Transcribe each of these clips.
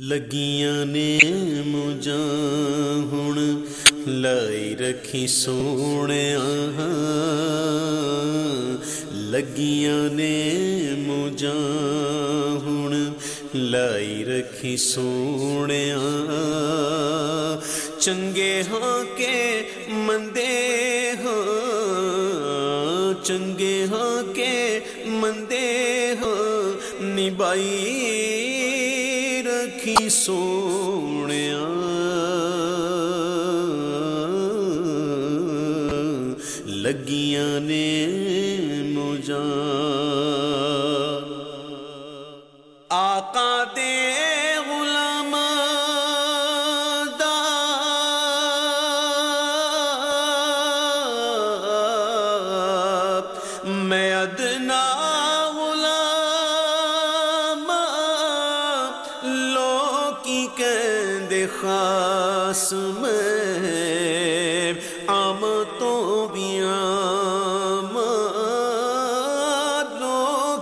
لگیاں نے مجھا ہوں لائی رکھی سونے لگیاں نے مجھا ہوں لائی رکھی سونے چنگے ہاں کے مندے ہاں چنگے ہاں کے مندے ہاں نبائی سونے لگیاں نے مجھا آقا دے غلام دا میں ادنا خاص میں آم تو بھی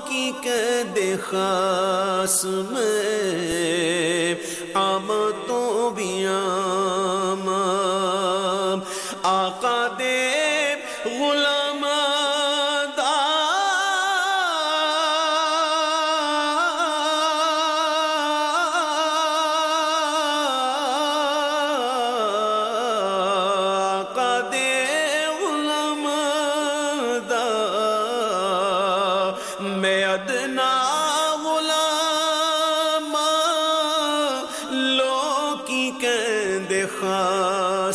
کی قید خاص میں آم تو بھی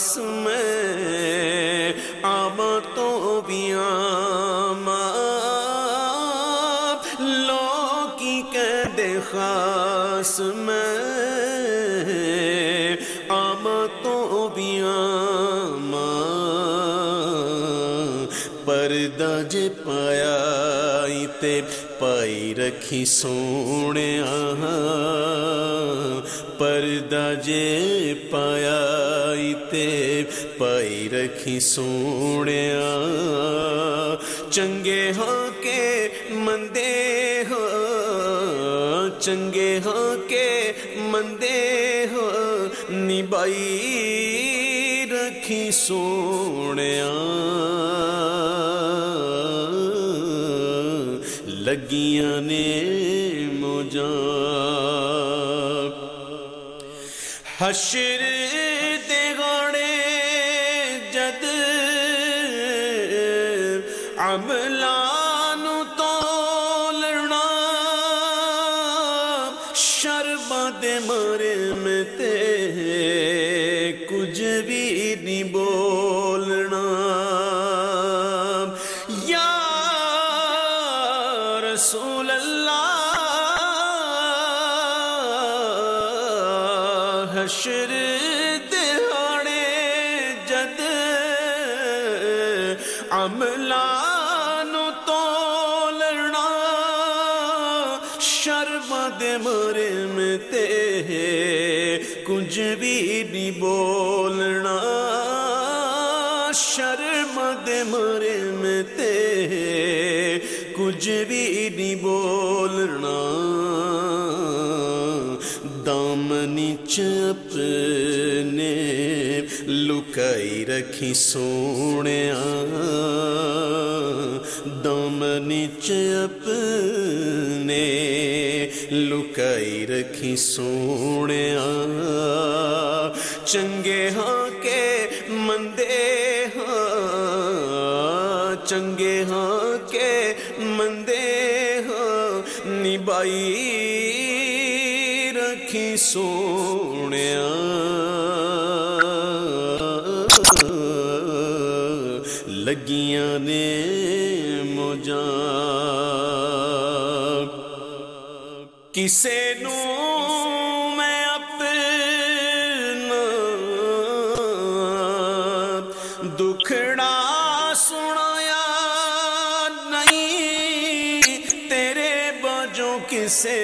خاص میں آم تو بھی آم لو کی قید خاص میں پردہ ج پایا تے پائی رکھی سونے پردہ جے پایا تے پائی رکھی سونے چنگے ہاں کے مندے ہاں چنگے ہاں کے مندے ہاں نبائی رکھی سونے زندگیاں نے مجھا حشر عملان تو لڑنا شرم دے مرے میں تے کچھ بھی نہیں بولنا۔ شرم دے مرے میں تے کچھ بھی نہیں بولنا۔ دامنی چپنے لکائی رکھی سونے دامنی چپنے لکائی رکھی سونے چنگے ہاں کے مندے ہاں چنگے ہاں کے مندے ہاں نبائی رکھی سونے لگیاں نے مجھا کسے نو میں اپنا دکھڑا سنایا نہیں۔ تیرے بجوں کسے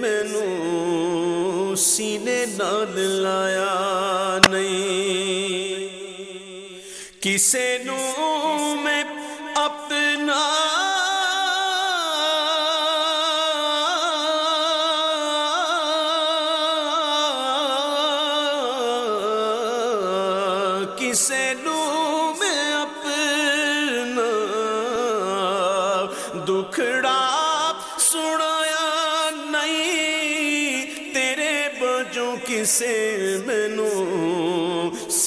مینو سینے نال لایا نہیں۔ کسے نو میں اپنا کسے نو میں اپنا دکھڑا سنایا نہیں تیرے بجوں کسے منو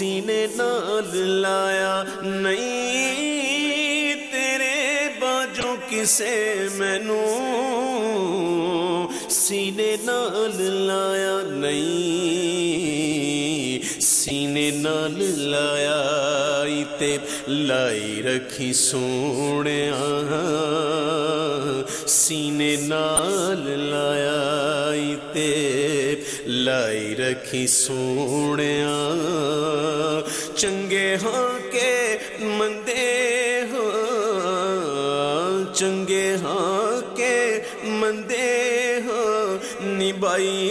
سینے نال لایا، نہیں تیرے بجوں کسے مینو سینے نال لایا، نہیں سینے نال لایا تے لائی رکھی سونے سینے نال لایا تے لائی رکھی سونے چنگے ہاں کے مندے ہاں۔ چنگے ہاں کے مندے ہاں۔ نبائی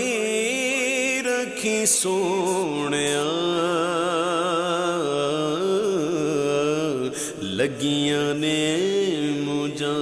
رکھی سونے لگیاں نے مجھا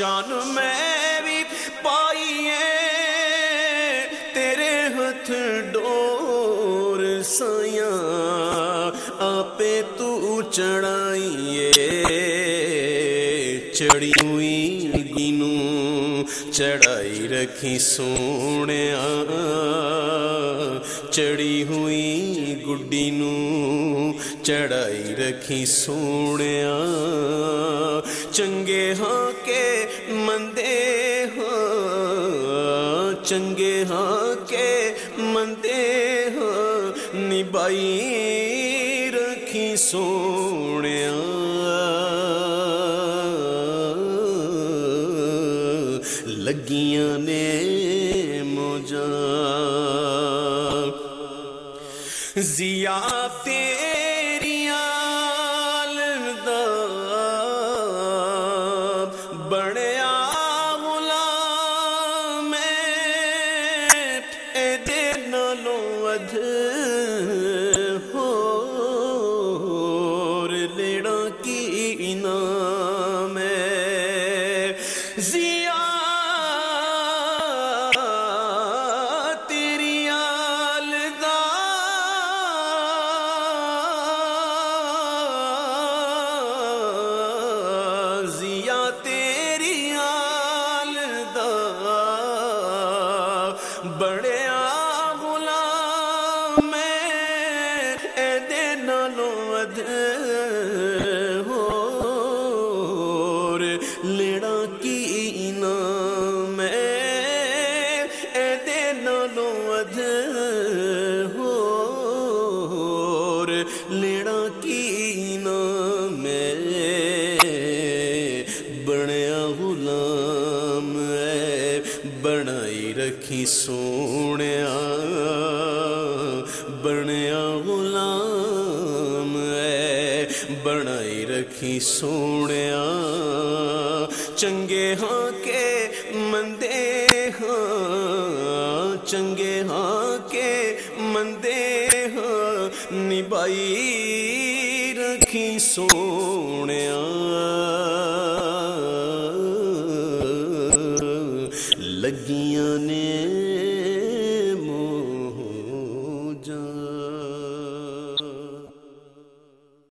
شان میں بھی پائیے تیرے ہاتھ ڈور سیاں آپ تو چڑھائیے۔ چڑی ہوئی گینوں چڑھائی رکھی سونے چڑی ہوئی گڈی نو چڑھائی رکھی سونے چنگے ہاں چنگے ہاں کے مندے ہاں نبائی رکھی سونے۔ لگیاں نے مجھا زیا رکھی سونے بنیا غلام اے بنائی رکھی سونے چنگے ہاں کے مندے ہاں۔ چنگے ہاں کے مندے ہاں۔ نبائی رکھی سونے